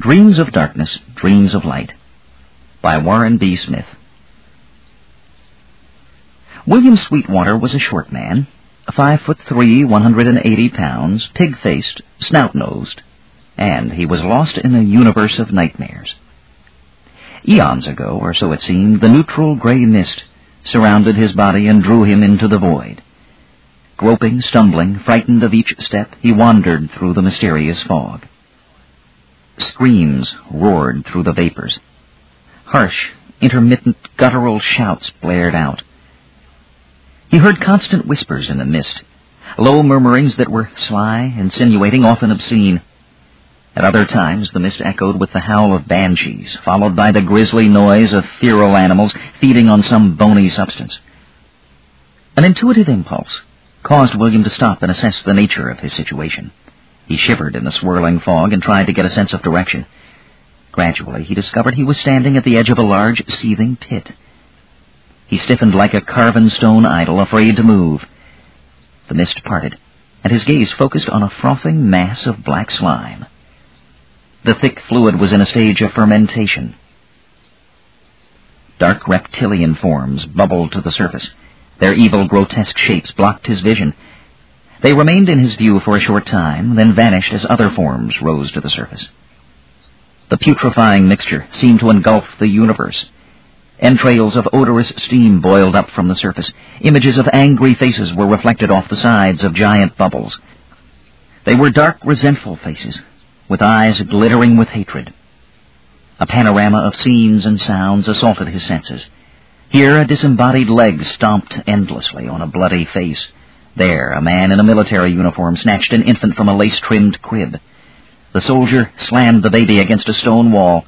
Dreams of Darkness, Dreams of Light by Warren B. Smith. William Sweetwater was a short man, five foot three, one hundred and eighty pounds, pig-faced, snout-nosed, and he was lost in a universe of nightmares. Eons ago, or so it seemed, the neutral gray mist surrounded his body and drew him into the void. Groping, stumbling, frightened of each step, he wandered through the mysterious fog. Screams roared through the vapors. Harsh, intermittent, guttural shouts blared out. He heard constant whispers in the mist, low murmurings that were sly, insinuating, often obscene. At other times, the mist echoed with the howl of banshees, followed by the grisly noise of feral animals feeding on some bony substance. An intuitive impulse caused William to stop and assess the nature of his situation. He shivered in the swirling fog and tried to get a sense of direction. Gradually, he discovered he was standing at the edge of a large, seething pit. He stiffened like a carven stone idol, afraid to move. The mist parted, and his gaze focused on a frothing mass of black slime. The thick fluid was in a stage of fermentation. Dark reptilian forms bubbled to the surface. Their evil, grotesque shapes blocked his vision, they remained in his view for a short time, then vanished as other forms rose to the surface. The putrefying mixture seemed to engulf the universe. Entrails of odorous steam boiled up from the surface. Images of angry faces were reflected off the sides of giant bubbles. They were dark, resentful faces, with eyes glittering with hatred. A panorama of scenes and sounds assaulted his senses. Here a disembodied leg stomped endlessly on a bloody face. There, a man in a military uniform snatched an infant from a lace-trimmed crib. The soldier slammed the baby against a stone wall.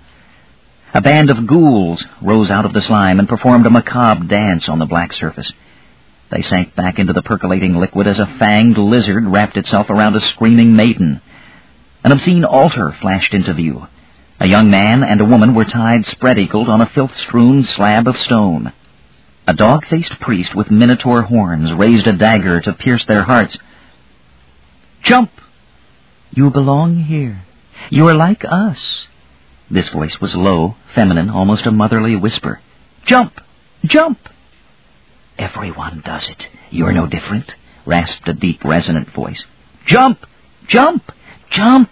A band of ghouls rose out of the slime and performed a macabre dance on the black surface. They sank back into the percolating liquid as a fanged lizard wrapped itself around a screaming maiden. An obscene altar flashed into view. A young man and a woman were tied spread-eagled on a filth-strewn slab of stone. A dog-faced priest with minotaur horns raised a dagger to pierce their hearts. Jump! You belong here. You are like us. This voice was low, feminine, almost a motherly whisper. Jump! Jump! Everyone does it. You're no different, rasped a deep, resonant voice. Jump! Jump! Jump!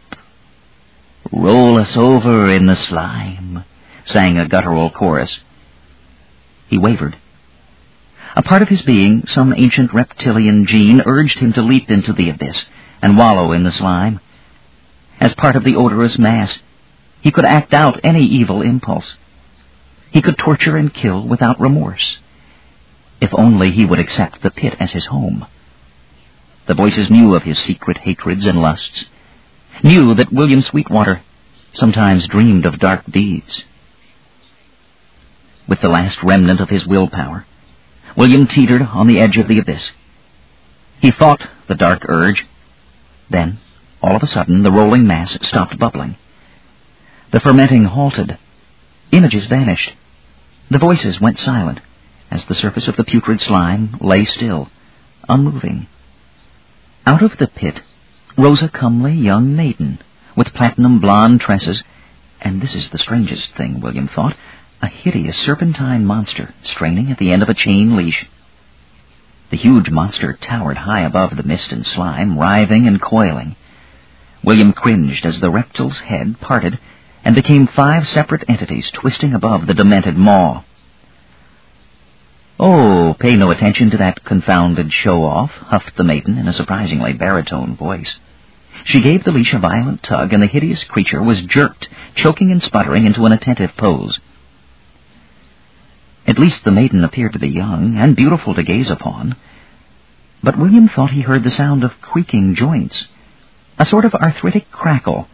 Roll us over in the slime, sang a guttural chorus. He wavered, a part of his being, some ancient reptilian gene, urged him to leap into the abyss and wallow in the slime. As part of the odorous mass, he could act out any evil impulse. He could torture and kill without remorse. If only he would accept the pit as his home. The voices knew of his secret hatreds and lusts, knew that William Sweetwater sometimes dreamed of dark deeds. With the last remnant of his willpower, William teetered on the edge of the abyss. He fought the dark urge. Then, all of a sudden, the rolling mass stopped bubbling. The fermenting halted. Images vanished. The voices went silent as the surface of the putrid slime lay still, unmoving. Out of the pit rose a comely young maiden with platinum blonde tresses, and this is the strangest thing, William thought, a hideous serpentine monster straining at the end of a chain leash. The huge monster towered high above the mist and slime, writhing and coiling. William cringed as the reptile's head parted and became five separate entities twisting above the demented maw. Oh, pay no attention to that confounded show-off, huffed the maiden in a surprisingly baritone voice. She gave the leash a violent tug, and the hideous creature was jerked, choking and sputtering, into an attentive pose. At least the maiden appeared to be young and beautiful to gaze upon. But William thought he heard the sound of creaking joints, a sort of arthritic crackle,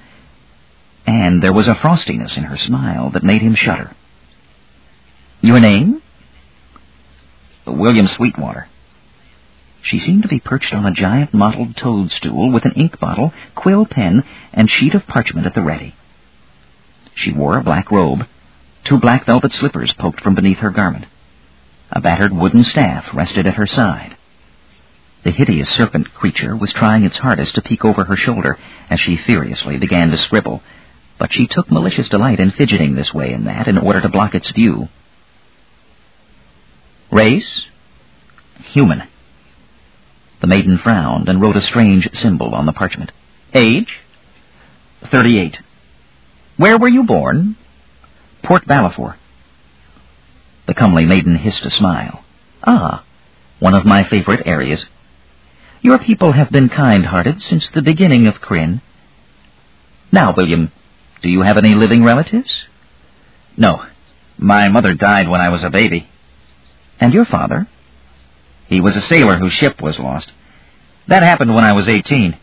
and there was a frostiness in her smile that made him shudder. Your name? William Sweetwater. She seemed to be perched on a giant mottled toadstool with an ink bottle, quill pen, and sheet of parchment at the ready. She wore a black robe, Two black velvet slippers poked from beneath her garment. A battered wooden staff rested at her side. The hideous serpent creature was trying its hardest to peek over her shoulder as she furiously began to scribble. but she took malicious delight in fidgeting this way and that in order to block its view. Race? Human. The maiden frowned and wrote a strange symbol on the parchment. Age? Thirty-eight. Where were you born? Port Balifor. The comely maiden hissed a smile. Ah, one of my favorite areas. Your people have been kind-hearted since the beginning of Krynn. Now, William, do you have any living relatives? No. My mother died when I was a baby. And your father? He was a sailor whose ship was lost. That happened when I was eighteen.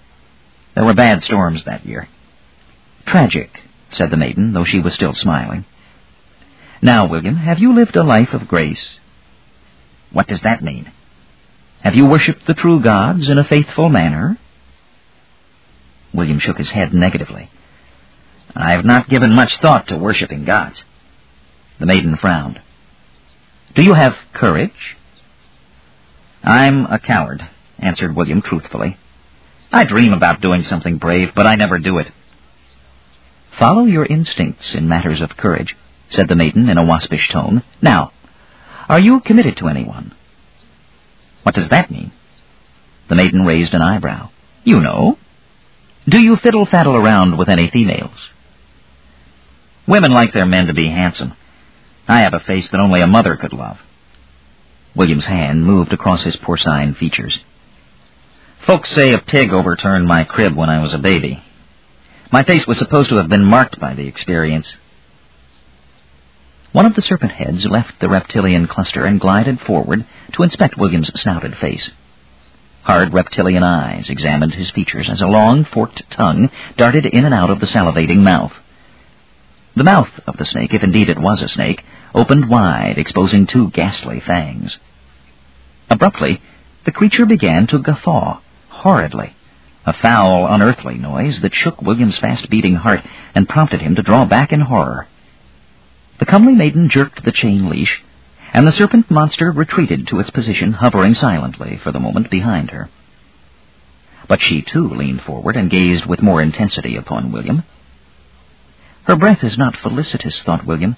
There were bad storms that year. Tragic, said the maiden, though she was still smiling. Now, William, have you lived a life of grace? What does that mean? Have you worshipped the true gods in a faithful manner? William shook his head negatively. I have not given much thought to worshipping gods. The maiden frowned. Do you have courage? I'm a coward, answered William truthfully. I dream about doing something brave, but I never do it. Follow your instincts in matters of courage, said the maiden in a waspish tone. Now, are you committed to anyone? What does that mean? The maiden raised an eyebrow. You know. Do you fiddle-faddle around with any females? Women like their men to be handsome. I have a face that only a mother could love. William's hand moved across his porcine features. Folks say a pig overturned my crib when I was a baby. My face was supposed to have been marked by the experience. One of the serpent heads left the reptilian cluster and glided forward to inspect William's snouted face. Hard reptilian eyes examined his features as a long, forked tongue darted in and out of the salivating mouth. The mouth of the snake, if indeed it was a snake, opened wide, exposing two ghastly fangs. Abruptly, the creature began to guffaw, horridly, a foul, unearthly noise that shook William's fast-beating heart and prompted him to draw back in horror. The comely maiden jerked the chain leash, and the serpent monster retreated to its position, hovering silently for the moment behind her. But she too leaned forward and gazed with more intensity upon William. Her breath is not felicitous, thought William.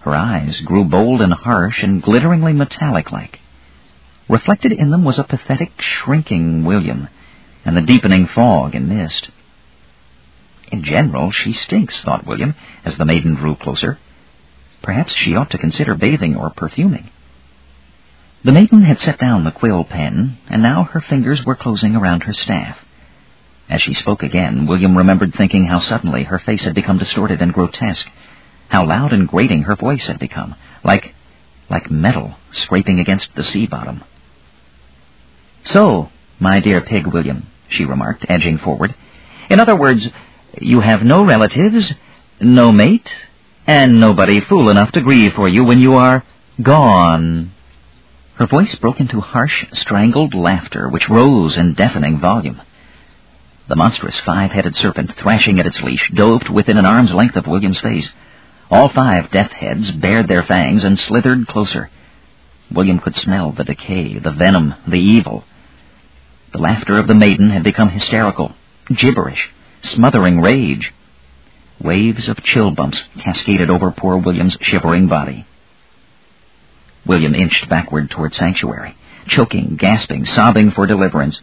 Her eyes grew bold and harsh and glitteringly metallic-like. Reflected in them was a pathetic, shrinking William, and the deepening fog and mist. In general, she stinks, thought William, as the maiden drew closer. Perhaps she ought to consider bathing or perfuming. The maiden had set down the quill pen, and now her fingers were closing around her staff. As she spoke again, William remembered thinking how suddenly her face had become distorted and grotesque, how loud and grating her voice had become, like, like metal scraping against the sea bottom. So, my dear pig William, she remarked, edging forward, in other words, you have no relatives, no mate, and nobody fool enough to grieve for you when you are gone. Her voice broke into harsh, strangled laughter, which rose in deafening volume. The monstrous five-headed serpent, thrashing at its leash, dove within an arm's length of William's face. All five death heads bared their fangs and slithered closer. William could smell the decay, the venom, the evil. The laughter of the maiden had become hysterical, gibberish, smothering rage. Waves of chill bumps cascaded over poor William's shivering body. William inched backward toward sanctuary, choking, gasping, sobbing for deliverance.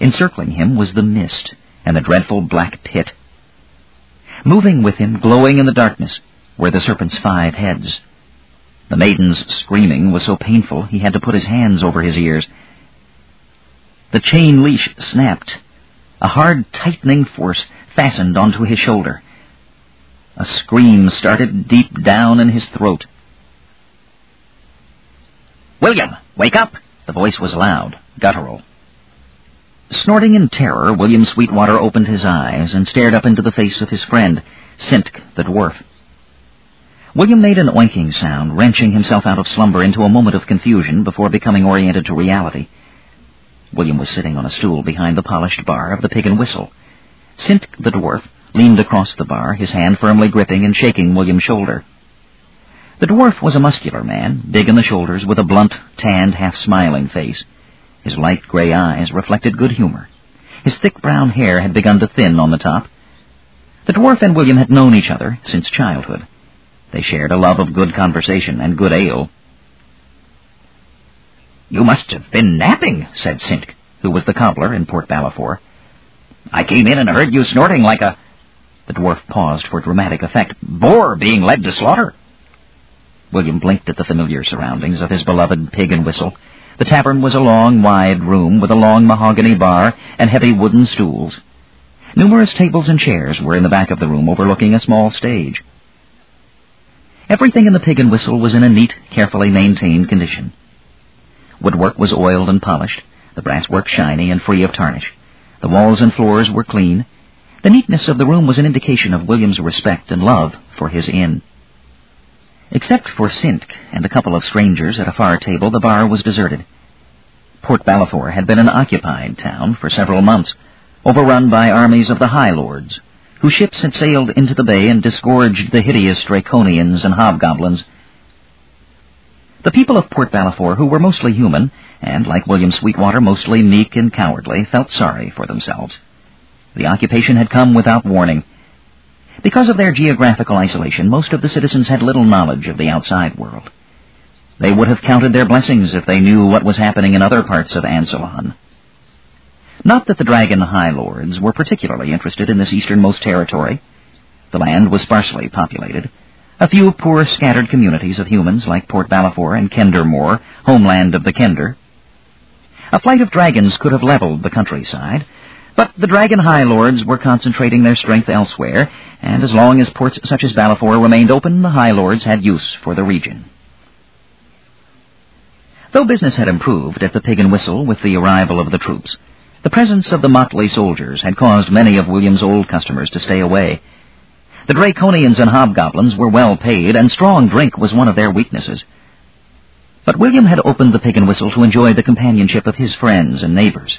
Encircling him was the mist and the dreadful black pit. Moving with him, glowing in the darkness, were the serpent's five heads. The maiden's screaming was so painful he had to put his hands over his ears. The chain leash snapped. A hard, tightening force fastened onto his shoulder. A scream started deep down in his throat. William, wake up! The voice was loud, guttural. Snorting in terror, William Sweetwater opened his eyes and stared up into the face of his friend, Sintk the dwarf. William made an oinking sound, wrenching himself out of slumber into a moment of confusion before becoming oriented to reality. William was sitting on a stool behind the polished bar of the Pig and Whistle. Sint, the dwarf leaned across the bar, his hand firmly gripping and shaking William's shoulder. The dwarf was a muscular man, big in the shoulders, with a blunt, tanned, half-smiling face. His light gray eyes reflected good humor. His thick brown hair had begun to thin on the top. The dwarf and William had known each other since childhood. They shared a love of good conversation and good ale. You must have been napping, said Sink, who was the cobbler in Port Balifor. I came in and heard you snorting like a... The dwarf paused for dramatic effect. Boar being led to slaughter. William blinked at the familiar surroundings of his beloved pig and whistle. The tavern was a long, wide room with a long mahogany bar and heavy wooden stools. Numerous tables and chairs were in the back of the room overlooking a small stage. Everything in the Pig and Whistle was in a neat, carefully maintained condition. Woodwork was oiled and polished, the brasswork shiny and free of tarnish. The walls and floors were clean. The neatness of the room was an indication of William's respect and love for his inn. Except for Sintk and a couple of strangers at a far table, the bar was deserted. Port Balifor had been an occupied town for several months, overrun by armies of the High Lords, whose ships had sailed into the bay and disgorged the hideous draconians and hobgoblins. The people of Port Balifor, who were mostly human, and, like William Sweetwater, mostly meek and cowardly, felt sorry for themselves. The occupation had come without warning. Because of their geographical isolation, most of the citizens had little knowledge of the outside world. They would have counted their blessings if they knew what was happening in other parts of Ansalon. Not that the Dragon High Lords were particularly interested in this easternmost territory. The land was sparsely populated. A few poor scattered communities of humans like Port Balifor and Kendermore, homeland of the Kender. A flight of dragons could have leveled the countryside, but the Dragon High Lords were concentrating their strength elsewhere, and as long as ports such as Balifor remained open, the High Lords had use for the region. Though business had improved at the Pig and Whistle with the arrival of the troops, the presence of the motley soldiers had caused many of William's old customers to stay away. The Draconians and Hobgoblins were well paid, and strong drink was one of their weaknesses. But William had opened the Pig and Whistle to enjoy the companionship of his friends and neighbors.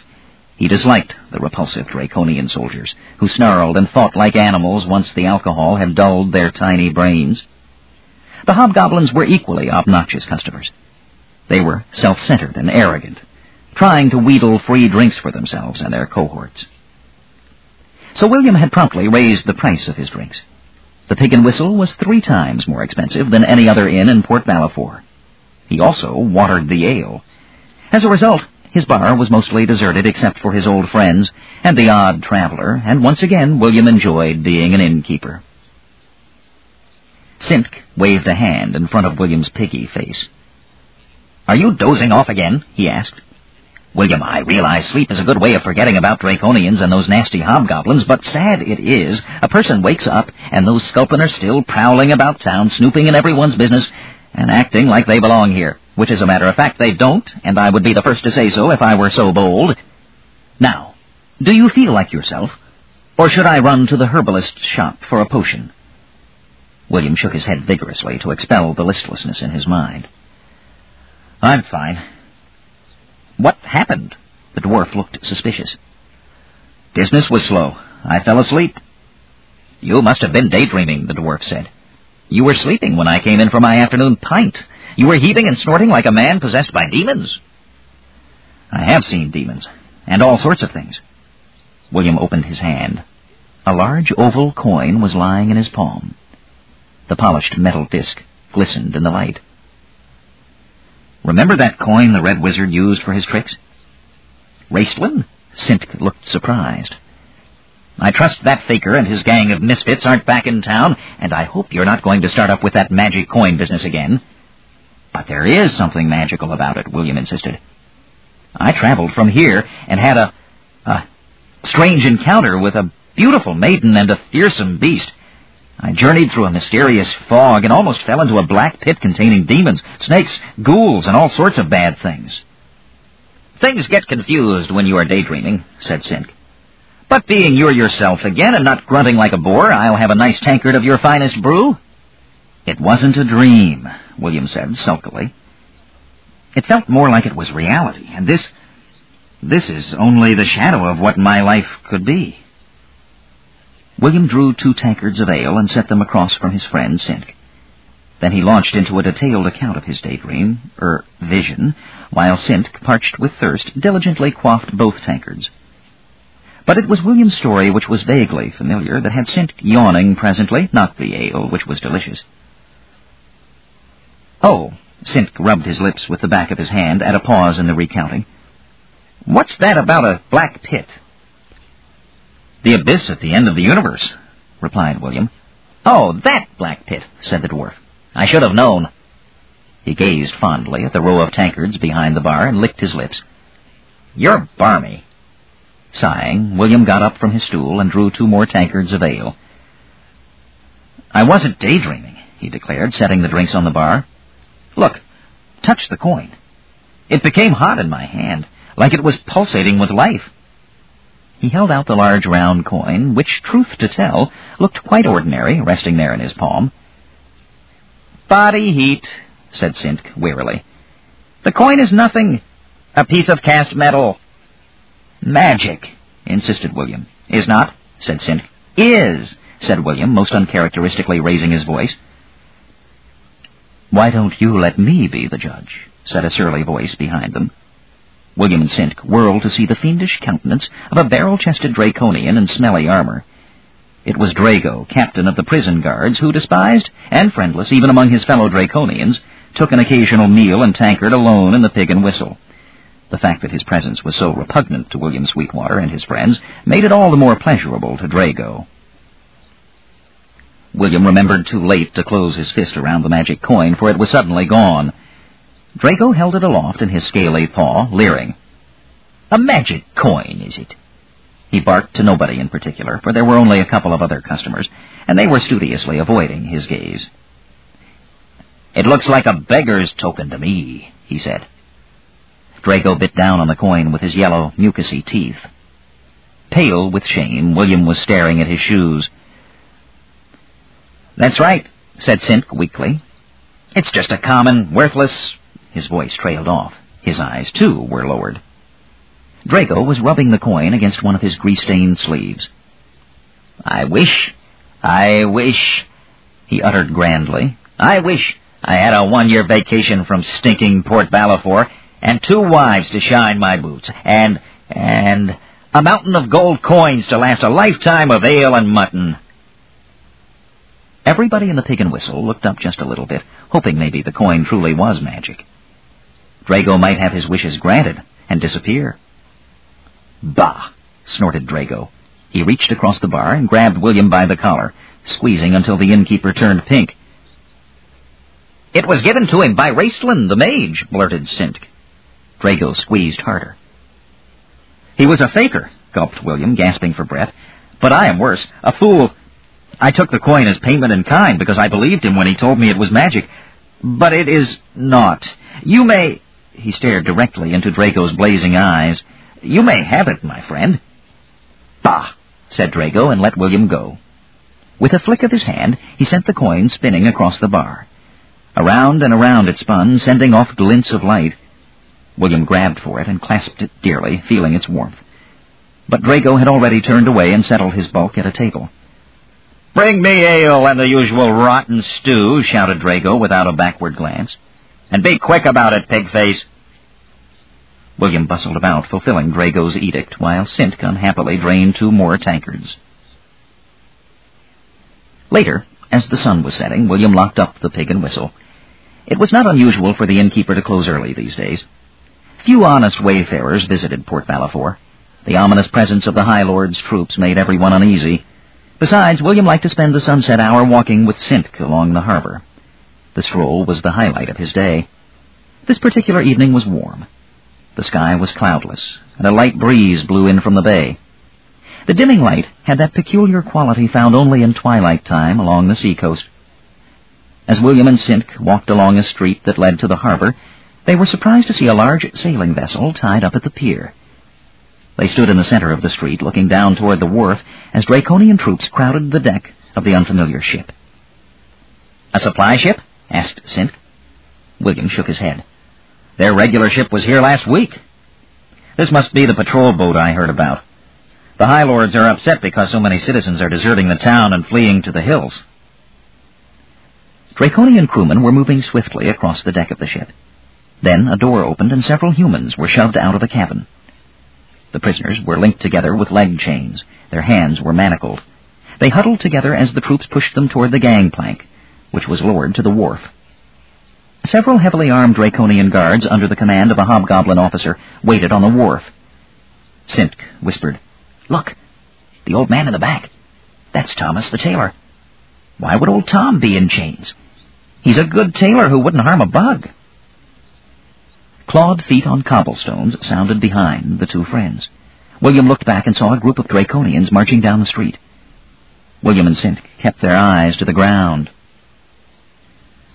He disliked the repulsive Draconian soldiers, who snarled and fought like animals once the alcohol had dulled their tiny brains. The Hobgoblins were equally obnoxious customers. They were self-centered and arrogant, trying to wheedle free drinks for themselves and their cohorts. So William had promptly raised the price of his drinks. The Pig and Whistle was three times more expensive than any other inn in Port Balifor. He also watered the ale. As a result, his bar was mostly deserted except for his old friends and the odd traveler, and once again William enjoyed being an innkeeper. Sintk waved a hand in front of William's piggy face. Are you dozing off again? he asked. William, I realize sleep is a good way of forgetting about Draconians and those nasty hobgoblins, but sad it is. A person wakes up, and those sculpin are still prowling about town, snooping in everyone's business, and acting like they belong here, which as a matter of fact they don't, and I would be the first to say so if I were so bold. Now, do you feel like yourself? Or should I run to the herbalist's shop for a potion? William shook his head vigorously to expel the listlessness in his mind. I'm fine. What happened? The dwarf looked suspicious. Business was slow. I fell asleep. You must have been daydreaming, the dwarf said. You were sleeping when I came in for my afternoon pint. You were heaving and snorting like a man possessed by demons. I have seen demons, and all sorts of things. William opened his hand. A large oval coin was lying in his palm. The polished metal disc glistened in the light. Remember that coin the Red Wizard used for his tricks? Raistlin? Sintk looked surprised. I trust that faker and his gang of misfits aren't back in town, and I hope you're not going to start up with that magic coin business again. But there is something magical about it, William insisted. I traveled from here and had a, a strange encounter with a beautiful maiden and a fearsome beast. I journeyed through a mysterious fog and almost fell into a black pit containing demons, snakes, ghouls, and all sorts of bad things. Things get confused when you are daydreaming, said Sink. But being you're yourself again and not grunting like a boar, I'll have a nice tankard of your finest brew. It wasn't a dream, William said sulkily. It felt more like it was reality, and this... this is only the shadow of what my life could be. William drew two tankards of ale and set them across from his friend Sintk. Then he launched into a detailed account of his daydream, er, vision, while Sintk, parched with thirst, diligently quaffed both tankards. But it was William's story which was vaguely familiar that had sent yawning presently, not the ale, which was delicious. Oh, Sint rubbed his lips with the back of his hand at a pause in the recounting. What's that about a black pit? The abyss at the end of the universe, replied William. Oh, that black pit, said the dwarf. I should have known. He gazed fondly at the row of tankards behind the bar and licked his lips. You're barmy. Sighing, William got up from his stool and drew two more tankards of ale. I wasn't daydreaming, he declared, setting the drinks on the bar. Look, touch the coin. It became hot in my hand, like it was pulsating with life. He held out the large round coin, which, truth to tell, looked quite ordinary, resting there in his palm. Body heat, said Sint wearily. The coin is nothing. A piece of cast metal. Magic, insisted William. Is not, said Sint. Is, said William, most uncharacteristically raising his voice. Why don't you let me be the judge? said a surly voice behind them. William and Sint whirled to see the fiendish countenance of a barrel-chested Draconian in smelly armor. It was Drago, captain of the prison guards, who, despised and friendless even among his fellow Draconians, took an occasional meal and tankard alone in the Pig and Whistle. The fact that his presence was so repugnant to William Sweetwater and his friends made it all the more pleasurable to Drago. William remembered too late to close his fist around the magic coin, for it was suddenly gone. Drago held it aloft in his scaly paw, leering. A magic coin, is it? He barked to nobody in particular, for there were only a couple of other customers, and they were studiously avoiding his gaze. It looks like a beggar's token to me, he said. Drago bit down on the coin with his yellow, mucousy teeth. Pale with shame, William was staring at his shoes. That's right, said Sint weakly. It's just a common, worthless his voice trailed off. His eyes, too, were lowered. Drago was rubbing the coin against one of his grease-stained sleeves. I wish, I wish, he uttered grandly, I wish I had a one-year vacation from stinking Port Balifor and two wives to shine my boots and, and a mountain of gold coins to last a lifetime of ale and mutton. Everybody in the Pig and Whistle looked up just a little bit, hoping maybe the coin truly was magic. Drago might have his wishes granted and disappear. Bah! snorted Drago. He reached across the bar and grabbed William by the collar, squeezing until the innkeeper turned pink. It was given to him by Raistlin, the mage, blurted Sintk. Drago squeezed harder. He was a faker, gulped William, gasping for breath. But I am worse, a fool. I took the coin as payment in kind because I believed him when he told me it was magic. But it is not. You may... He stared directly into Drago's blazing eyes. You may have it, my friend. Bah, said Drago, and let William go. With a flick of his hand, he sent the coin spinning across the bar. Around and around it spun, sending off glints of light. William grabbed for it and clasped it dearly, feeling its warmth. But Drago had already turned away and settled his bulk at a table. Bring me ale and the usual rotten stew, shouted Drago without a backward glance. And be quick about it, pigface. William bustled about, fulfilling Drago's edict, while Sint unhappily drained two more tankards. Later, as the sun was setting, William locked up the pig and whistle. It was not unusual for the innkeeper to close early these days. Few honest wayfarers visited Port Balifor. The ominous presence of the High Lord's troops made everyone uneasy. Besides, William liked to spend the sunset hour walking with Sintk along the harbor. The stroll was the highlight of his day. This particular evening was warm. The sky was cloudless, and a light breeze blew in from the bay. The dimming light had that peculiar quality found only in twilight time along the seacoast. As William and Sintk walked along a street that led to the harbor, they were surprised to see a large sailing vessel tied up at the pier. They stood in the center of the street, looking down toward the wharf as Draconian troops crowded the deck of the unfamiliar ship. A supply ship? asked Sint. William shook his head. Their regular ship was here last week. This must be the patrol boat I heard about. The High Lords are upset because so many citizens are deserting the town and fleeing to the hills. Draconian crewmen were moving swiftly across the deck of the ship. Then a door opened and several humans were shoved out of the cabin. The prisoners were linked together with leg chains. Their hands were manacled. They huddled together as the troops pushed them toward the gangplank, which was lowered to the wharf. Several heavily armed Draconian guards under the command of a hobgoblin officer waited on the wharf. Sintk whispered, Look, the old man in the back. That's Thomas the tailor. Why would old Tom be in chains? He's a good tailor who wouldn't harm a bug. Clawed feet on cobblestones sounded behind the two friends. William looked back and saw a group of Draconians marching down the street. William and Sintk kept their eyes to the ground.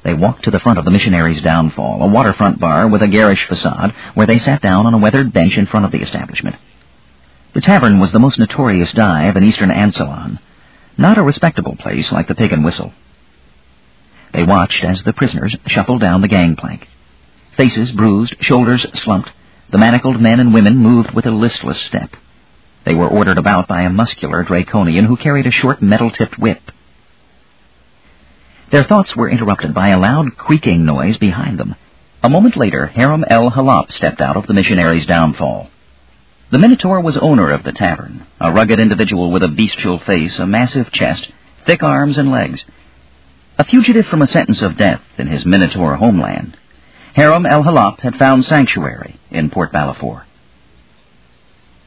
They walked to the front of the missionary's downfall, a waterfront bar with a garish facade, where they sat down on a weathered bench in front of the establishment. The tavern was the most notorious dive in eastern Ansalon, not a respectable place like the Pig and Whistle. They watched as the prisoners shuffled down the gangplank. Faces bruised, shoulders slumped, the manacled men and women moved with a listless step. They were ordered about by a muscular Draconian who carried a short metal-tipped whip. Their thoughts were interrupted by a loud creaking noise behind them. A moment later, Harum el Halap stepped out of the missionary's downfall. The Minotaur was owner of the tavern, a rugged individual with a bestial face, a massive chest, thick arms and legs. A fugitive from a sentence of death in his Minotaur homeland, Harum el Halap had found sanctuary in Port Balifor.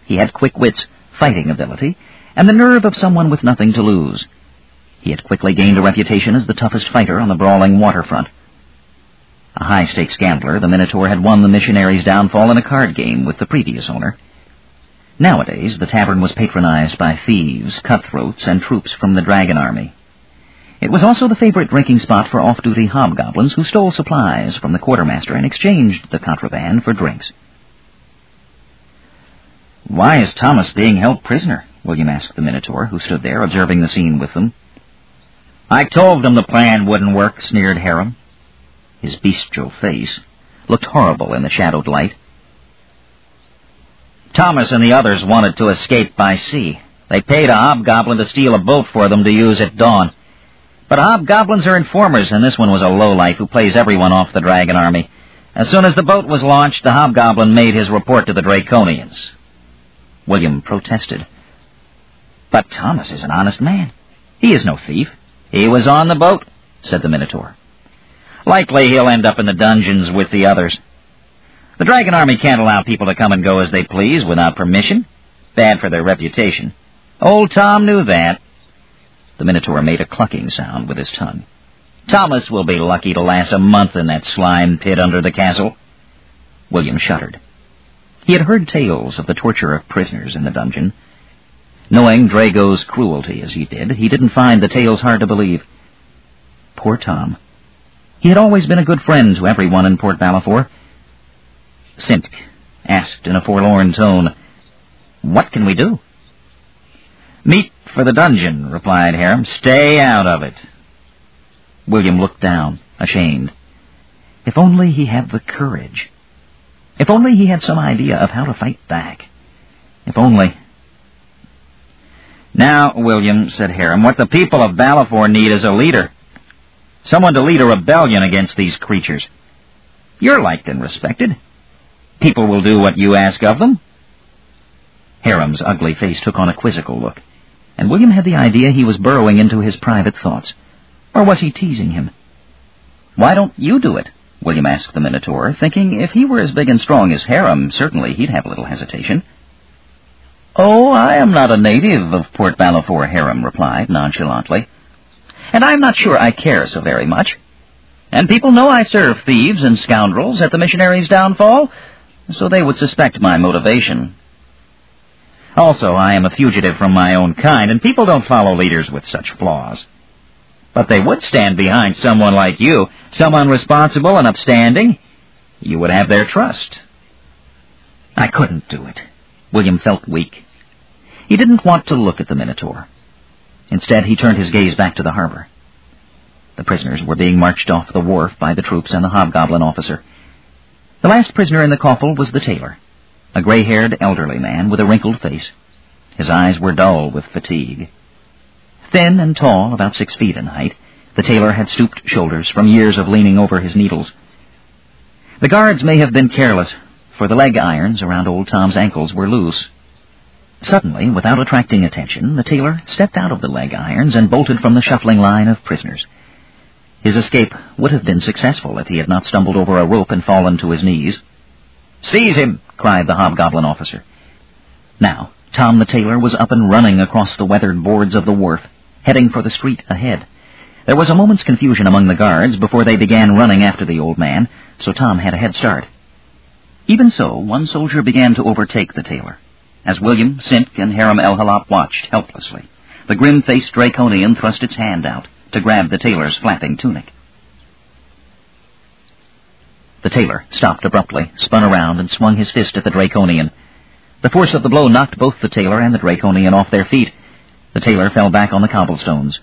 He had quick wits, fighting ability, and the nerve of someone with nothing to lose. He had quickly gained a reputation as the toughest fighter on the brawling waterfront. A high-stakes gambler, the Minotaur had won the missionary's downfall in a card game with the previous owner. Nowadays, the tavern was patronized by thieves, cutthroats, and troops from the Dragon Army. It was also the favorite drinking spot for off-duty hobgoblins who stole supplies from the quartermaster and exchanged the contraband for drinks. Why is Thomas being held prisoner? William asked the Minotaur, who stood there observing the scene with them. I told them the plan wouldn't work, sneered Harum. His bestial face looked horrible in the shadowed light. Thomas and the others wanted to escape by sea. They paid a hobgoblin to steal a boat for them to use at dawn. But hobgoblins are informers, and this one was a lowlife who plays everyone off the Dragon Army. As soon as the boat was launched, the hobgoblin made his report to the Draconians. William protested. But Thomas is an honest man. He is no thief. He was on the boat, said the Minotaur. Likely he'll end up in the dungeons with the others. The Dragon Army can't allow people to come and go as they please without permission. Bad for their reputation. Old Tom knew that. The Minotaur made a clucking sound with his tongue. Thomas will be lucky to last a month in that slime pit under the castle. William shuddered. He had heard tales of the torture of prisoners in the dungeon. Knowing Drago's cruelty as he did, he didn't find the tales hard to believe. Poor Tom. He had always been a good friend to everyone in Port Balifor. Sintk asked in a forlorn tone, What can we do? Meet for the dungeon, replied Harum. Stay out of it. William looked down, ashamed. If only he had the courage. If only he had some idea of how to fight back. If only... Now, William, said Harum, what the people of Balifor need is a leader. Someone to lead a rebellion against these creatures. You're liked and respected. People will do what you ask of them. Harum's ugly face took on a quizzical look and William had the idea he was burrowing into his private thoughts. Or was he teasing him? Why don't you do it? William asked the Minotaur, thinking if he were as big and strong as Harum, certainly he'd have a little hesitation. Oh, I am not a native of Port Balifor, Harum replied nonchalantly. And I'm not sure I care so very much. And people know I serve thieves and scoundrels at the missionary's downfall, so they would suspect my motivation. Also, I am a fugitive from my own kind, and people don't follow leaders with such flaws. But they would stand behind someone like you, someone responsible and upstanding. You would have their trust. I couldn't do it. William felt weak. He didn't want to look at the Minotaur. Instead, he turned his gaze back to the harbor. The prisoners were being marched off the wharf by the troops and the hobgoblin officer. The last prisoner in the coffle was the tailor a gray-haired elderly man with a wrinkled face. His eyes were dull with fatigue. Thin and tall, about six feet in height, the tailor had stooped shoulders from years of leaning over his needles. The guards may have been careless, for the leg irons around old Tom's ankles were loose Suddenly, without attracting attention, the tailor stepped out of the leg irons and bolted from the shuffling line of prisoners. His escape would have been successful if he had not stumbled over a rope and fallen to his knees. Seize him! cried the hobgoblin officer. Now, Tom the tailor was up and running across the weathered boards of the wharf, heading for the street ahead. There was a moment's confusion among the guards before they began running after the old man, so Tom had a head start. Even so, one soldier began to overtake the tailor. As William, Sink, and Harem El-Halap watched helplessly, the grim-faced Draconian thrust its hand out to grab the tailor's flapping tunic. The tailor stopped abruptly, spun around, and swung his fist at the Draconian. The force of the blow knocked both the tailor and the Draconian off their feet. The tailor fell back on the cobblestones.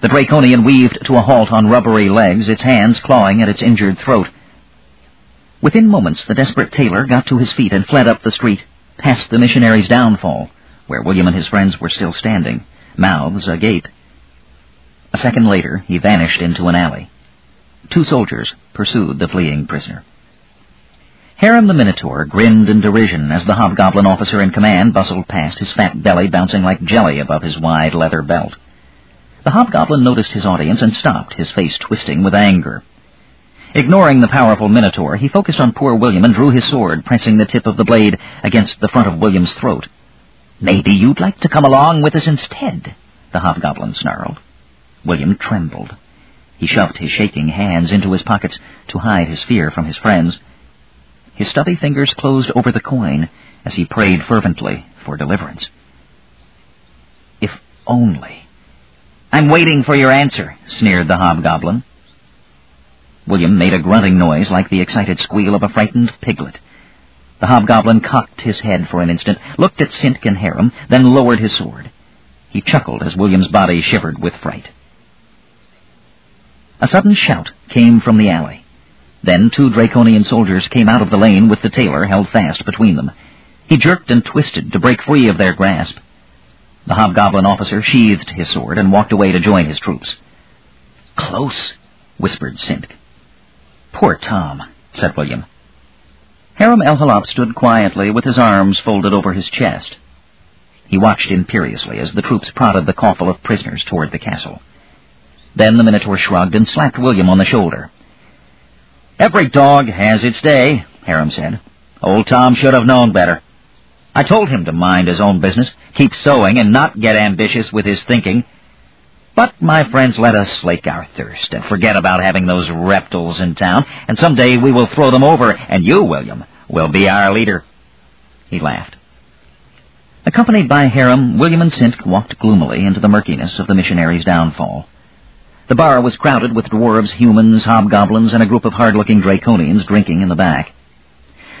The Draconian weaved to a halt on rubbery legs, its hands clawing at its injured throat. Within moments, the desperate tailor got to his feet and fled up the street, past the missionary's downfall, where William and his friends were still standing, mouths agape. A second later, he vanished into an alley. Two soldiers pursued the fleeing prisoner. Harem the Minotaur grinned in derision as the hobgoblin officer in command bustled past, his fat belly bouncing like jelly above his wide leather belt. The hobgoblin noticed his audience and stopped, his face twisting with anger. Ignoring the powerful Minotaur, he focused on poor William and drew his sword, pressing the tip of the blade against the front of William's throat. Maybe you'd like to come along with us instead, the hobgoblin snarled. William trembled. He shoved his shaking hands into his pockets to hide his fear from his friends. His stubby fingers closed over the coin as he prayed fervently for deliverance. If only. I'm waiting for your answer, sneered the hobgoblin. William made a grunting noise like the excited squeal of a frightened piglet. The hobgoblin cocked his head for an instant, looked at Sint and Harem, then lowered his sword. He chuckled as William's body shivered with fright. A sudden shout came from the alley. Then two Draconian soldiers came out of the lane with the tailor held fast between them. He jerked and twisted to break free of their grasp. The hobgoblin officer sheathed his sword and walked away to join his troops. Close, whispered Sint. Poor Tom, said William. Harem El-Halap stood quietly with his arms folded over his chest. He watched imperiously as the troops prodded the coffle of prisoners toward the castle. Then the Minotaur shrugged and slapped William on the shoulder. Every dog has its day, Harem said. Old Tom should have known better. I told him to mind his own business, keep sewing, and not get ambitious with his thinking. But, my friends, let us slake our thirst and forget about having those reptiles in town, and some day we will throw them over, and you, William, will be our leader. He laughed. Accompanied by Harem, William and Sint walked gloomily into the murkiness of the missionary's downfall. The bar was crowded with dwarves, humans, hobgoblins, and a group of hard-looking draconians drinking in the back.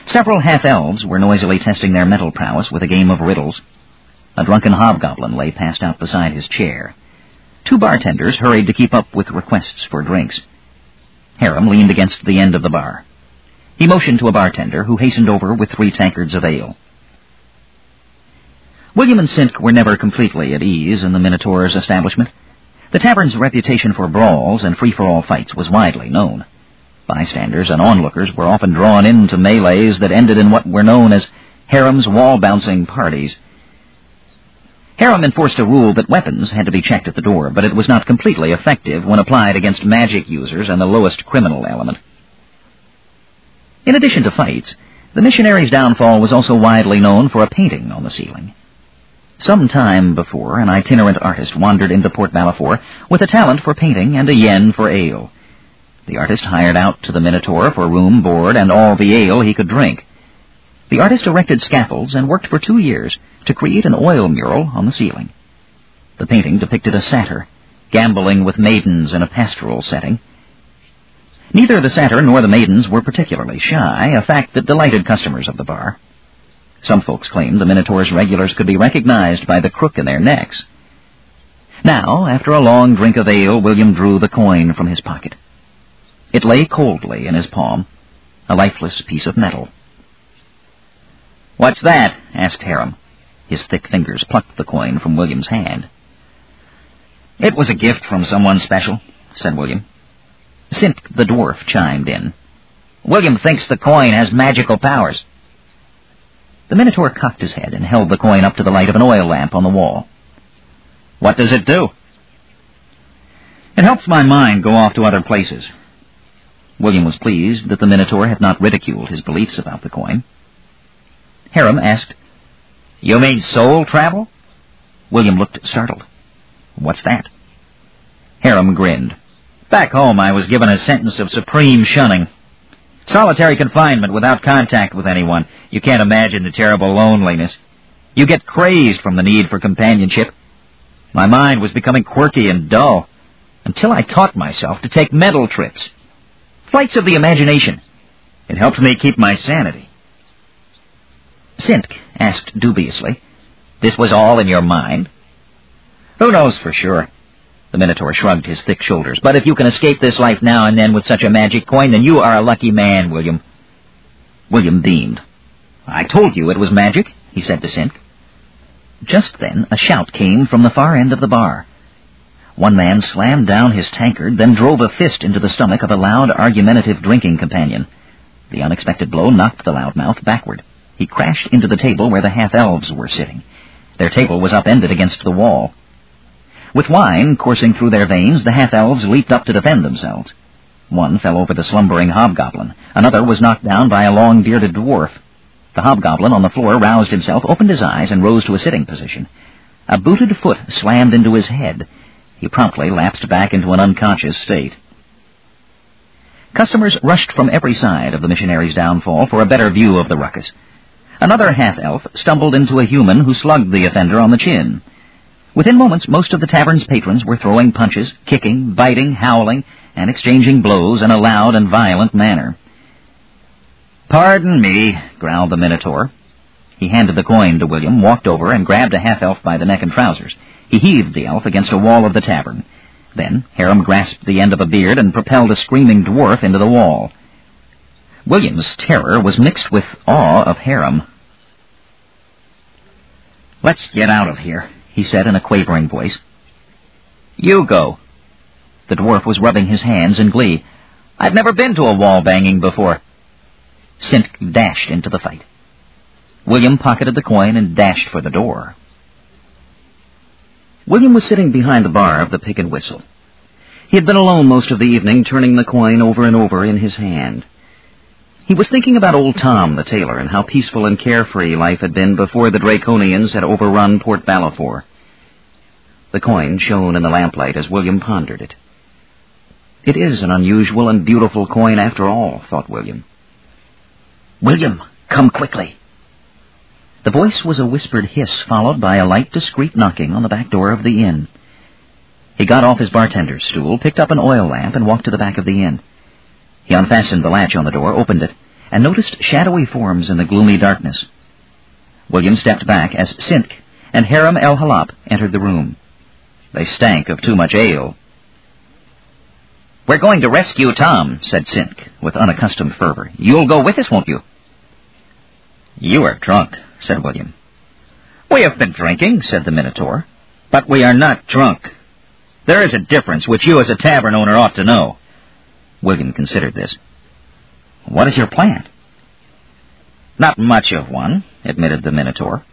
Several half-elves were noisily testing their mental prowess with a game of riddles. A drunken hobgoblin lay passed out beside his chair. Two bartenders hurried to keep up with requests for drinks. Harem leaned against the end of the bar. He motioned to a bartender, who hastened over with three tankards of ale. William and Sink were never completely at ease in the Minotaur's establishment. The tavern's reputation for brawls and free-for-all fights was widely known. Bystanders and onlookers were often drawn into melees that ended in what were known as Harem's wall-bouncing parties — Harem enforced a rule that weapons had to be checked at the door, but it was not completely effective when applied against magic users and the lowest criminal element. In addition to fights, the missionary's downfall was also widely known for a painting on the ceiling. Some time before, an itinerant artist wandered into Port Balifor with a talent for painting and a yen for ale. The artist hired out to the Minotaur for room, board, and all the ale he could drink. The artist erected scaffolds and worked for two years to create an oil mural on the ceiling. The painting depicted a satyr, gambling with maidens in a pastoral setting. Neither the satyr nor the maidens were particularly shy, a fact that delighted customers of the bar. Some folks claimed the Minotaur's regulars could be recognized by the crook in their necks. Now, after a long drink of ale, William drew the coin from his pocket. It lay coldly in his palm, a lifeless piece of metal. What's that? asked Harem. His thick fingers plucked the coin from William's hand. It was a gift from someone special, said William. Sint the dwarf chimed in. William thinks the coin has magical powers. The Minotaur cocked his head and held the coin up to the light of an oil lamp on the wall. What does it do? It helps my mind go off to other places. William was pleased that the Minotaur had not ridiculed his beliefs about the coin. Hiram asked, You mean soul travel? William looked startled. What's that? Hiram grinned. Back home I was given a sentence of supreme shunning. Solitary confinement without contact with anyone. You can't imagine the terrible loneliness. You get crazed from the need for companionship. My mind was becoming quirky and dull until I taught myself to take mental trips. Flights of the imagination. It helped me keep my sanity. Sintk asked dubiously, This was all in your mind? Who knows for sure? The Minotaur shrugged his thick shoulders. But if you can escape this life now and then with such a magic coin, then you are a lucky man, William. William beamed. I told you it was magic, he said to Sintk. Just then, a shout came from the far end of the bar. One man slammed down his tankard, then drove a fist into the stomach of a loud, argumentative drinking companion. The unexpected blow knocked the loudmouth backward. He crashed into the table where the half-elves were sitting. Their table was upended against the wall. With wine coursing through their veins, the half-elves leaped up to defend themselves. One fell over the slumbering hobgoblin. Another was knocked down by a long-bearded dwarf. The hobgoblin on the floor roused himself, opened his eyes, and rose to a sitting position. A booted foot slammed into his head. He promptly lapsed back into an unconscious state. Customers rushed from every side of the missionary's downfall for a better view of the ruckus. Another half-elf stumbled into a human who slugged the offender on the chin. Within moments, most of the tavern's patrons were throwing punches, kicking, biting, howling, and exchanging blows in a loud and violent manner. Pardon me, growled the Minotaur. He handed the coin to William, walked over, and grabbed a half-elf by the neck and trousers. He heaved the elf against a wall of the tavern. Then Hiram grasped the end of a beard and propelled a screaming dwarf into the wall. William's terror was mixed with awe of Hiram. Let's get out of here, he said in a quavering voice. You go. The dwarf was rubbing his hands in glee. I've never been to a wall banging before. Sintk dashed into the fight. William pocketed the coin and dashed for the door. William was sitting behind the bar of the Pig and Whistle. He had been alone most of the evening, turning the coin over and over in his hand. He was thinking about old Tom the tailor and how peaceful and carefree life had been before the Draconians had overrun Port Balifor. The coin shone in the lamplight as William pondered it. It is an unusual and beautiful coin after all, thought William. William, come quickly. The voice was a whispered hiss, followed by a light, discreet knocking on the back door of the inn. He got off his bartender's stool, picked up an oil lamp, and walked to the back of the inn. He unfastened the latch on the door, opened it, and noticed shadowy forms in the gloomy darkness. William stepped back as Sintk and Hiram el Halap entered the room. They stank of too much ale. We're going to rescue Tom, said Sintk with unaccustomed fervor. You'll go with us, won't you? You are drunk, said William. We have been drinking, said the Minotaur, but we are not drunk. There is a difference which you as a tavern owner ought to know. William considered this. What is your plan? Not much of one, admitted the Minotaur.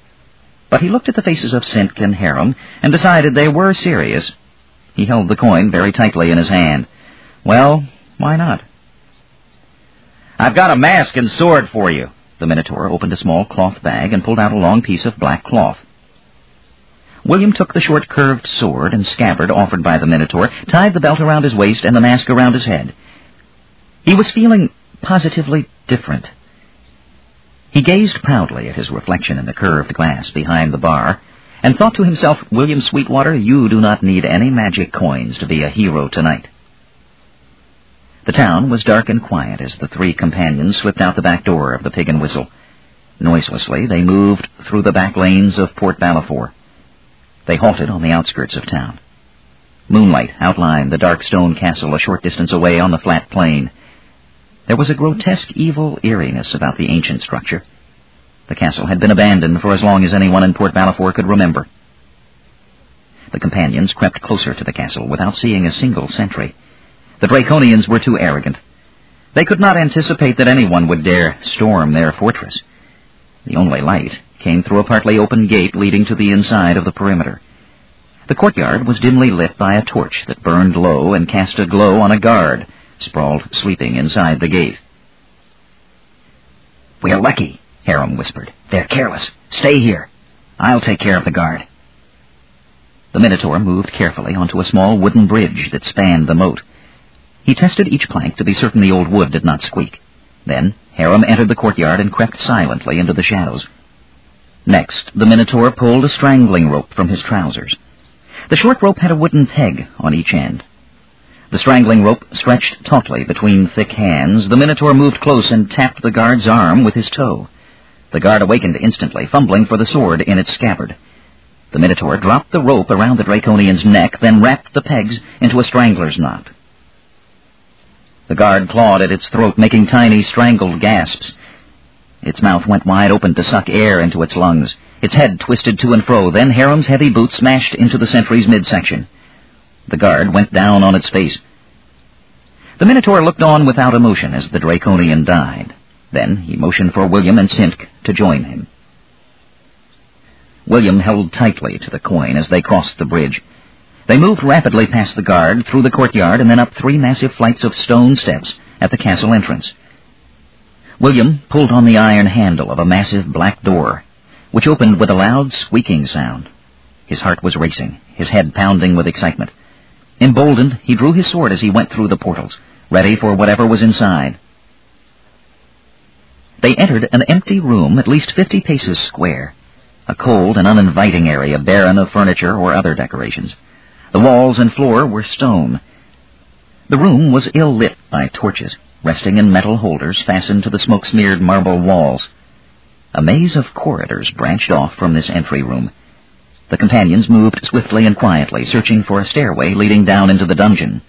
But he looked at the faces of Sintk and Hiram and decided they were serious. He held the coin very tightly in his hand. Well, why not? I've got a mask and sword for you. The Minotaur opened a small cloth bag and pulled out a long piece of black cloth. William took the short curved sword and scabbard offered by the Minotaur, tied the belt around his waist and the mask around his head. He was feeling positively different. He gazed proudly at his reflection in the curved glass behind the bar, and thought to himself, William Sweetwater, you do not need any magic coins to be a hero tonight. The town was dark and quiet as the three companions slipped out the back door of the Pig and Whistle. Noiselessly, they moved through the back lanes of Port Balifor. They halted on the outskirts of town. Moonlight outlined the dark stone castle a short distance away on the flat plain. There was a grotesque evil eeriness about the ancient structure. The castle had been abandoned for as long as anyone in Port Balifor could remember. The companions crept closer to the castle without seeing a single sentry. The Draconians were too arrogant. They could not anticipate that anyone would dare storm their fortress. The only light came through a partly open gate leading to the inside of the perimeter. The courtyard was dimly lit by a torch that burned low and cast a glow on a guard, sprawled sleeping inside the gate. We're lucky, Harum whispered. They're careless. Stay here. I'll take care of the guard. The Minotaur moved carefully onto a small wooden bridge that spanned the moat. He tested each plank to be certain the old wood did not squeak. Then Harum entered the courtyard and crept silently into the shadows. Next, the Minotaur pulled a strangling rope from his trousers. The short rope had a wooden peg on each end. The strangling rope stretched tautly between thick hands. The Minotaur moved close and tapped the guard's arm with his toe. The guard awakened instantly, fumbling for the sword in its scabbard. The Minotaur dropped the rope around the Draconian's neck, then wrapped the pegs into a strangler's knot. The guard clawed at its throat, making tiny, strangled gasps. Its mouth went wide open to suck air into its lungs. Its head twisted to and fro. Then Harum's heavy boot smashed into the sentry's midsection. The guard went down on its face. The Minotaur looked on without emotion as the Draconian died. Then he motioned for William and Sintk to join him. William held tightly to the coin as they crossed the bridge. They moved rapidly past the guard, through the courtyard, and then up three massive flights of stone steps at the castle entrance. William pulled on the iron handle of a massive black door, which opened with a loud squeaking sound. His heart was racing, his head pounding with excitement. Emboldened, he drew his sword as he went through the portals, ready for whatever was inside. They entered an empty room at least fifty paces square, a cold and uninviting area barren of furniture or other decorations. The walls and floor were stone. The room was ill lit by torches, resting in metal holders fastened to the smoke-smeared marble walls. A maze of corridors branched off from this entry room. The companions moved swiftly and quietly, searching for a stairway leading down into the dungeon.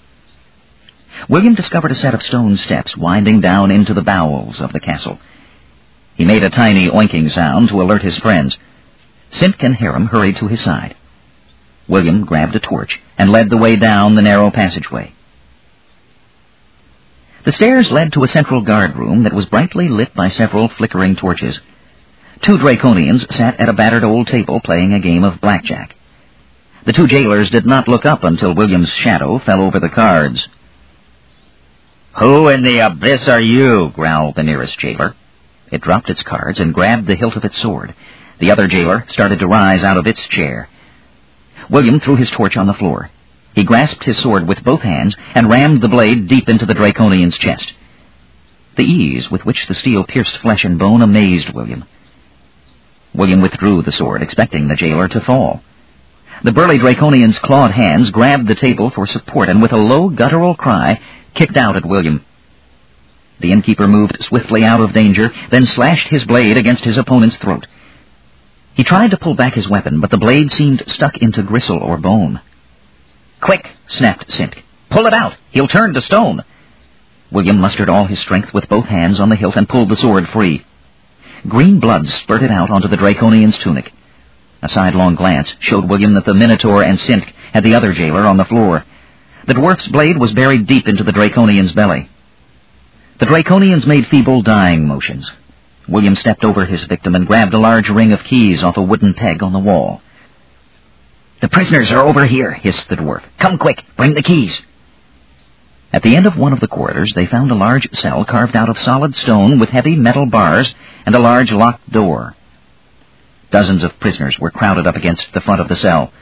William discovered a set of stone steps winding down into the bowels of the castle. He made a tiny oinking sound to alert his friends. Sintk and Harum hurried to his side. William grabbed a torch and led the way down the narrow passageway. The stairs led to a central guard room that was brightly lit by several flickering torches. Two Draconians sat at a battered old table playing a game of blackjack. The two jailers did not look up until William's shadow fell over the cards. Who in the abyss are you? growled the nearest jailer. It dropped its cards and grabbed the hilt of its sword. The other jailer started to rise out of its chair. William threw his torch on the floor. He grasped his sword with both hands and rammed the blade deep into the Draconian's chest. The ease with which the steel pierced flesh and bone amazed William. William withdrew the sword, expecting the jailer to fall. The burly Draconian's clawed hands grabbed the table for support and with a low guttural cry kicked out at William. The innkeeper moved swiftly out of danger, then slashed his blade against his opponent's throat. He tried to pull back his weapon, but the blade seemed stuck into gristle or bone. Quick, snapped Sintk. Pull it out. He'll turn to stone. William mustered all his strength with both hands on the hilt and pulled the sword free. Green blood spurted out onto the Draconian's tunic. A sidelong glance showed William that the Minotaur and Sintk had the other jailer on the floor. The dwarf's blade was buried deep into the Draconian's belly. The Draconians made feeble dying motions. William stepped over his victim and grabbed a large ring of keys off a wooden peg on the wall. The prisoners are over here, hissed the dwarf. Come quick, bring the keys. At the end of one of the corridors, they found a large cell carved out of solid stone with heavy metal bars and a large locked door. Dozens of prisoners were crowded up against the front of the cell.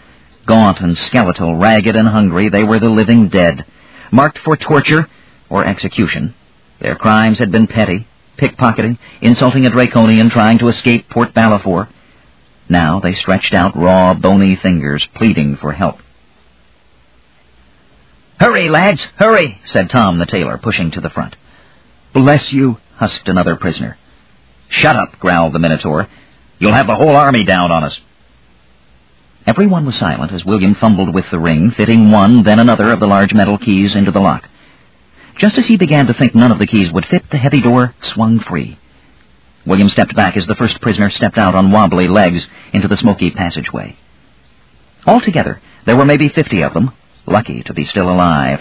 Gaunt and skeletal, ragged and hungry, they were the living dead, marked for torture or execution. Their crimes had been petty, pickpocketing, insulting a Draconian trying to escape Port Balifor. Now they stretched out raw, bony fingers, pleading for help. Hurry, lads, hurry, said Tom the tailor, pushing to the front. Bless you, husked another prisoner. Shut up, growled the Minotaur. You'll have the whole army down on us. Everyone was silent as William fumbled with the ring, fitting one, then another of the large metal keys into the lock. Just as he began to think none of the keys would fit, the heavy door swung free. William stepped back as the first prisoner stepped out on wobbly legs into the smoky passageway. Altogether, there were maybe fifty of them, lucky to be still alive.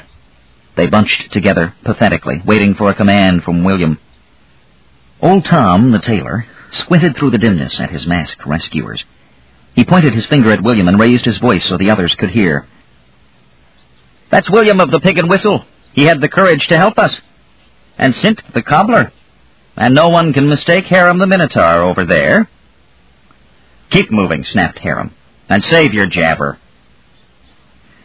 They bunched together, pathetically, waiting for a command from William. Old Tom, the tailor, squinted through the dimness at his masked rescuers. He pointed his finger at William and raised his voice so the others could hear. That's William of the Pig and Whistle. He had the courage to help us. And Sint the cobbler. And no one can mistake Harum the Minotaur over there. Keep moving, snapped Harum, and save your jabber.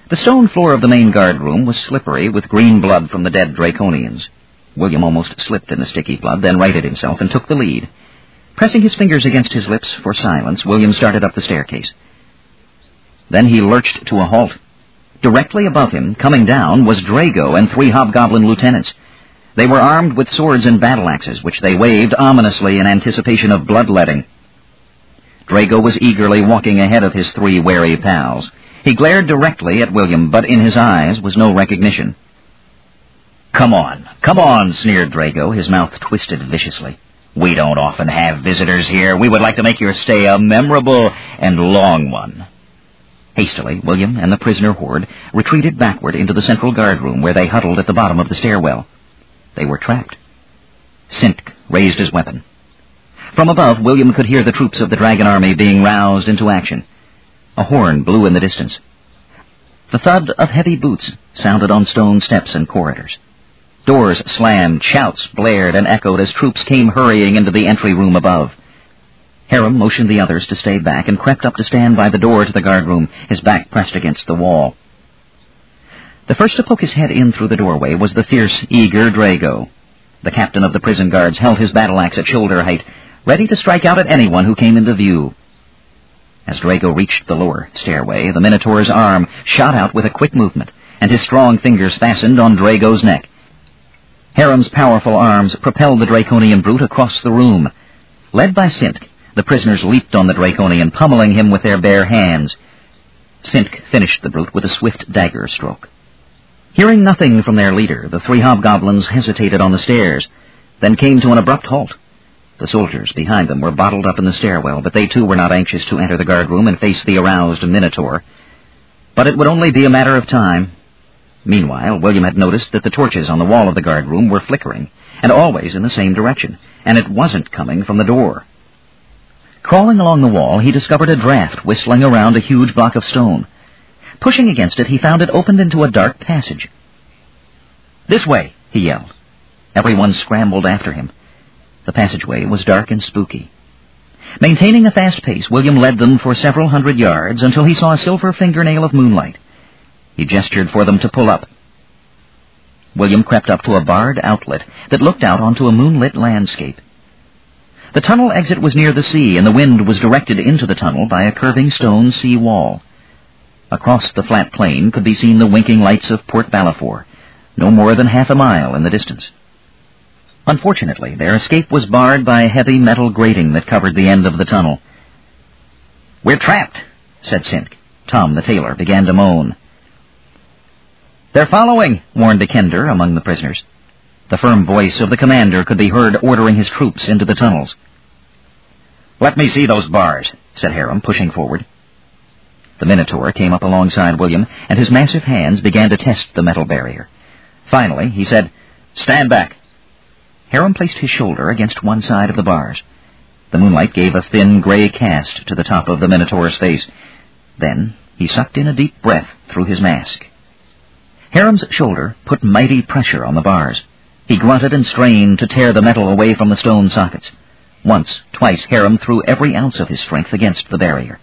The stone floor of the main guard room was slippery with green blood from the dead Draconians. William almost slipped in the sticky blood, then righted himself and took the lead. Pressing his fingers against his lips for silence, William started up the staircase. Then he lurched to a halt. Directly above him, coming down, was Drago and three hobgoblin lieutenants. They were armed with swords and battle axes, which they waved ominously in anticipation of bloodletting. Drago was eagerly walking ahead of his three wary pals. He glared directly at William, but in his eyes was no recognition. Come on, come on, sneered Drago, his mouth twisted viciously. We don't often have visitors here. We would like to make your stay a memorable and long one. Hastily, William and the prisoner horde retreated backward into the central guard room where they huddled at the bottom of the stairwell. They were trapped. Sintk raised his weapon. From above, William could hear the troops of the dragon army being roused into action. A horn blew in the distance. The thud of heavy boots sounded on stone steps and corridors. Doors slammed, shouts blared and echoed as troops came hurrying into the entry room above. Harum motioned the others to stay back and crept up to stand by the door to the guard room, his back pressed against the wall. The first to poke his head in through the doorway was the fierce, eager Drago. The captain of the prison guards held his battle axe at shoulder height, ready to strike out at anyone who came into view. As Drago reached the lower stairway, the Minotaur's arm shot out with a quick movement, and his strong fingers fastened on Drago's neck. Harum's powerful arms propelled the Draconian brute across the room. Led by Sintk, the prisoners leaped on the Draconian, pummeling him with their bare hands. Sintk finished the brute with a swift dagger stroke. Hearing nothing from their leader, the three hobgoblins hesitated on the stairs, then came to an abrupt halt. The soldiers behind them were bottled up in the stairwell, but they too were not anxious to enter the guard room and face the aroused Minotaur. But it would only be a matter of time. Meanwhile, William had noticed that the torches on the wall of the guard room were flickering, and always in the same direction, and it wasn't coming from the door. Crawling along the wall, he discovered a draft whistling around a huge block of stone. Pushing against it, he found it opened into a dark passage. This way, he yelled. Everyone scrambled after him. The passageway was dark and spooky. Maintaining a fast pace, William led them for several hundred yards until he saw a silver fingernail of moonlight. He gestured for them to pull up. William crept up to a barred outlet that looked out onto a moonlit landscape. The tunnel exit was near the sea, and the wind was directed into the tunnel by a curving stone sea wall. Across the flat plain could be seen the winking lights of Port Balifor, no more than half a mile in the distance. Unfortunately, their escape was barred by a heavy metal grating that covered the end of the tunnel. We're trapped, said Sintk. Tom, the tailor, began to moan. They're following, warned the Kender among the prisoners. The firm voice of the commander could be heard ordering his troops into the tunnels. Let me see those bars, said Harum, pushing forward. The Minotaur came up alongside William, and his massive hands began to test the metal barrier. Finally, he said, Stand back. Harum placed his shoulder against one side of the bars. The moonlight gave a thin gray cast to the top of the Minotaur's face. Then he sucked in a deep breath through his mask. Harum's shoulder put mighty pressure on the bars. He grunted and strained to tear the metal away from the stone sockets. Once, twice, Harum threw every ounce of his strength against the barrier.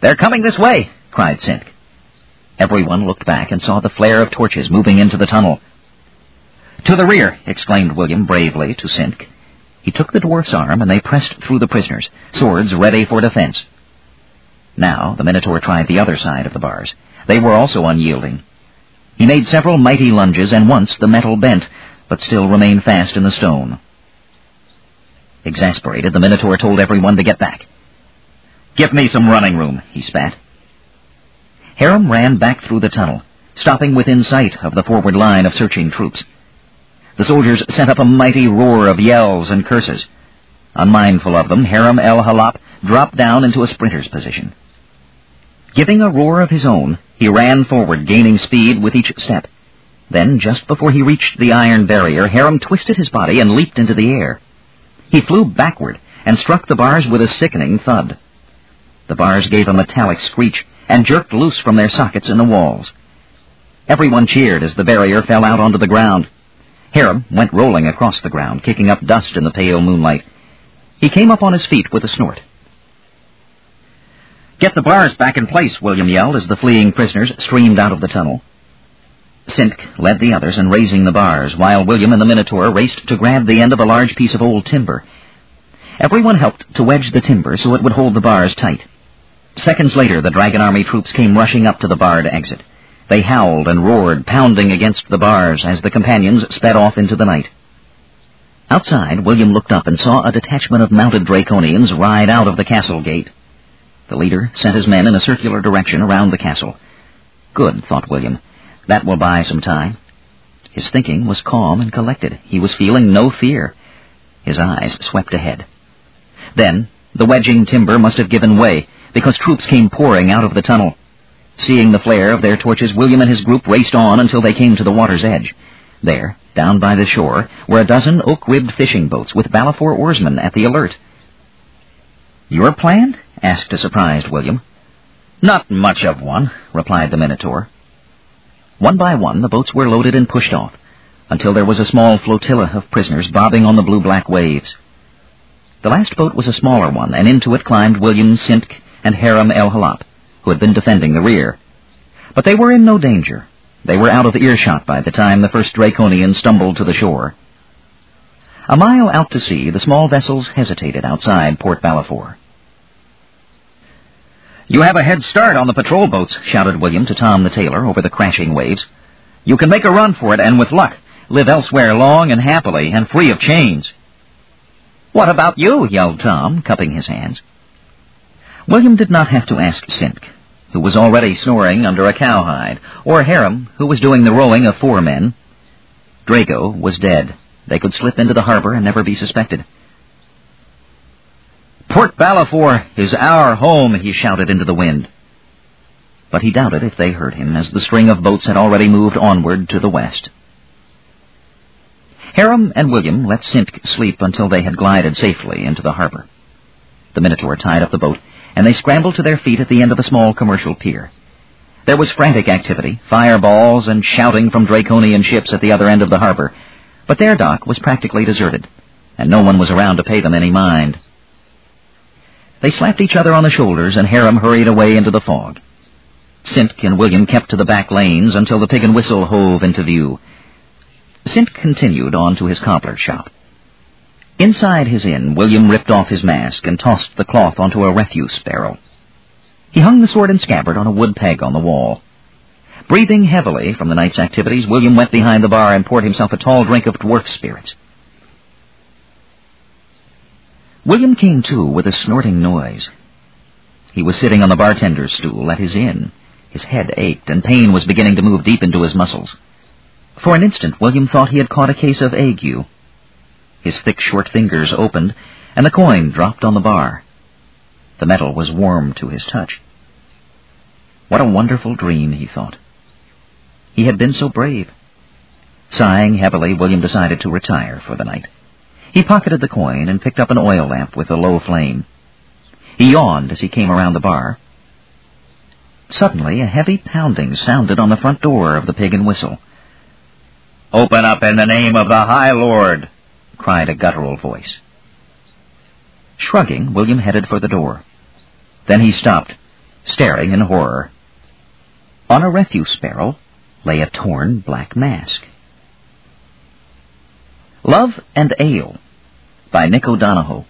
They're coming this way, cried Sintk. Everyone looked back and saw the flare of torches moving into the tunnel. To the rear, exclaimed William bravely to Sintk. He took the dwarf's arm, and they pressed through the prisoners, swords ready for defense. Now the Minotaur tried the other side of the bars. They were also unyielding. He made several mighty lunges, and once the metal bent, but still remained fast in the stone. Exasperated, the Minotaur told everyone to get back. Give me some running room, he spat. Harum ran back through the tunnel, stopping within sight of the forward line of searching troops. The soldiers sent up a mighty roar of yells and curses. Unmindful of them, Harum el Halap dropped down into a sprinter's position. Giving a roar of his own, he ran forward, gaining speed with each step. Then, just before he reached the iron barrier, Harum twisted his body and leaped into the air. He flew backward, and struck the bars with a sickening thud. The bars gave a metallic screech and jerked loose from their sockets in the walls. Everyone cheered as the barrier fell out onto the ground. Hiram went rolling across the ground, kicking up dust in the pale moonlight. He came up on his feet with a snort. Get the bars back in place, William yelled as the fleeing prisoners streamed out of the tunnel. Sintk led the others in raising the bars, while William and the Minotaur raced to grab the end of a large piece of old timber. Everyone helped to wedge the timber so it would hold the bars tight. Seconds later, the Dragon Army troops came rushing up to the barred exit. They howled and roared, pounding against the bars as the companions sped off into the night. Outside, William looked up and saw a detachment of mounted Draconians ride out of the castle gate. The leader sent his men in a circular direction around the castle. Good, thought William. That will buy some time. His thinking was calm and collected. He was feeling no fear. His eyes swept ahead. Then, the wedging timber must have given way, because troops came pouring out of the tunnel. Seeing the flare of their torches, William and his group raced on until they came to the water's edge. There, down by the shore, were a dozen oak-ribbed fishing boats with Balifor oarsmen at the alert. Your plan? Asked a surprised William. Not much of one, replied the Minotaur. One by one, the boats were loaded and pushed off, until there was a small flotilla of prisoners bobbing on the blue-black waves. The last boat was a smaller one, and into it climbed William Sintk and Haram el Halap, who had been defending the rear. But they were in no danger. They were out of earshot by the time the first Draconian stumbled to the shore. A mile out to sea, the small vessels hesitated outside Port Balifor. You have a head start on the patrol boats, shouted William to Tom the tailor over the crashing waves. You can make a run for it, and with luck, live elsewhere long and happily and free of chains. What about you? yelled Tom, cupping his hands. William did not have to ask Sintk, who was already snoring under a cowhide, or Haram, who was doing the rowing of four men. Drago was dead. They could slip into the harbor and never be suspected. Port Balifor is our home, he shouted into the wind. But he doubted if they heard him, as the string of boats had already moved onward to the west. Haram and William let Sintk sleep until they had glided safely into the harbor. The Minotaur tied up the boat, and they scrambled to their feet at the end of a small commercial pier. There was frantic activity, fireballs and shouting from Draconian ships at the other end of the harbor, but their dock was practically deserted, and no one was around to pay them any mind. They slapped each other on the shoulders, and Haram hurried away into the fog. Sintk and William kept to the back lanes until the pig and whistle hove into view. Sintk continued on to his cobbler's shop. Inside his inn, William ripped off his mask and tossed the cloth onto a refuse barrel. He hung the sword and scabbard on a wood peg on the wall. Breathing heavily from the night's activities, William went behind the bar and poured himself a tall drink of dwarf spirits. William came to with a snorting noise. He was sitting on the bartender's stool at his inn. His head ached, and pain was beginning to move deep into his muscles. For an instant, William thought he had caught a case of ague. His thick, short fingers opened, and the coin dropped on the bar. The metal was warm to his touch. What a wonderful dream, he thought. He had been so brave. Sighing heavily, William decided to retire for the night. He pocketed the coin and picked up an oil lamp with a low flame. He yawned as he came around the bar. Suddenly, a heavy pounding sounded on the front door of the Pig and Whistle. Open up in the name of the High Lord, cried a guttural voice. Shrugging, William headed for the door. Then he stopped, staring in horror. On a refuse barrel lay a torn black mask. Love and Ale by Nick O'Donohoe.